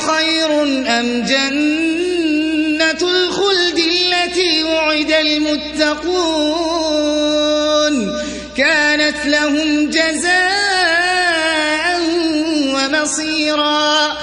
خير أم جنة الخلد التي وعد المتقون كانت لهم جزاء ومصيرا